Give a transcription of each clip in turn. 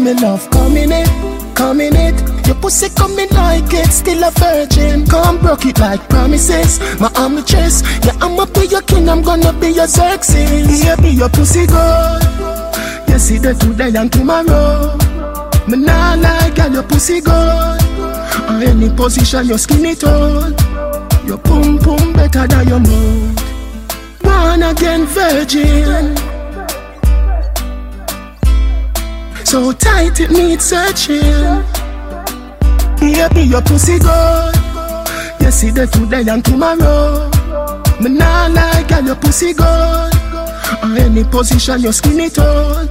me love, come in it, come in it. Your pussy coming like it, still a virgin. Come broke it like promises. My arm the chest. Yeah, I'ma be your king, I'm gonna be your Xerxes. Yeah, be your pussy good. Yeah, see the today and tomorrow. Me nah like girl, your pussy good. On any position, your skinny tone. Your pum pum better than your mouth. Born again virgin. So tight it needs searching. Yeah, be your pussy good. Yeah, see the today and tomorrow. Me nah like girl, your pussy good. On any position, your skinny all.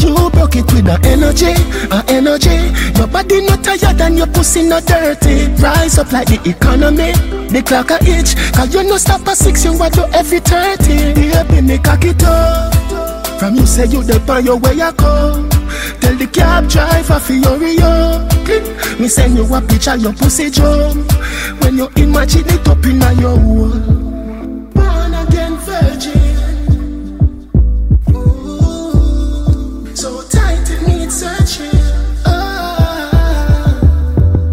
You broke it with the energy, a energy. Your body not tired and your pussy not dirty. Rise up like the economy. The clock a itch, cause you no stop at six, you want to every 30. Baby, me cock it up. From you say you the on your way I come. Tell the cab driver for hurry up. Me send you a picture your pussy jump. When you imagine it up in your hole. Born again virgin. Ooh, so tight it needs searching. Ah,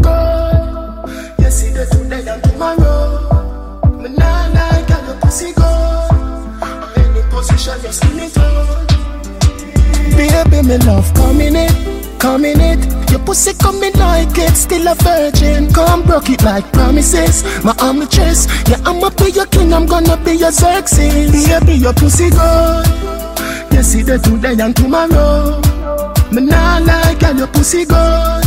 God, you see the Me love, come in it, come in it. Your pussy coming like it's still a virgin. Come broke it like promises. My arm the chest. Yeah, I'ma be your king, I'm gonna be your Xerxes. Be your pussy good. Yeah, see the today and tomorrow. Me nah like girl, your pussy good.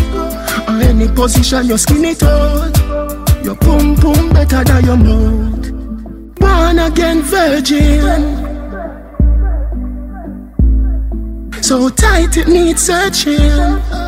On any position, your skinny tone. Your pum pum better than your mouth. Born again virgin. So tight it needs searching.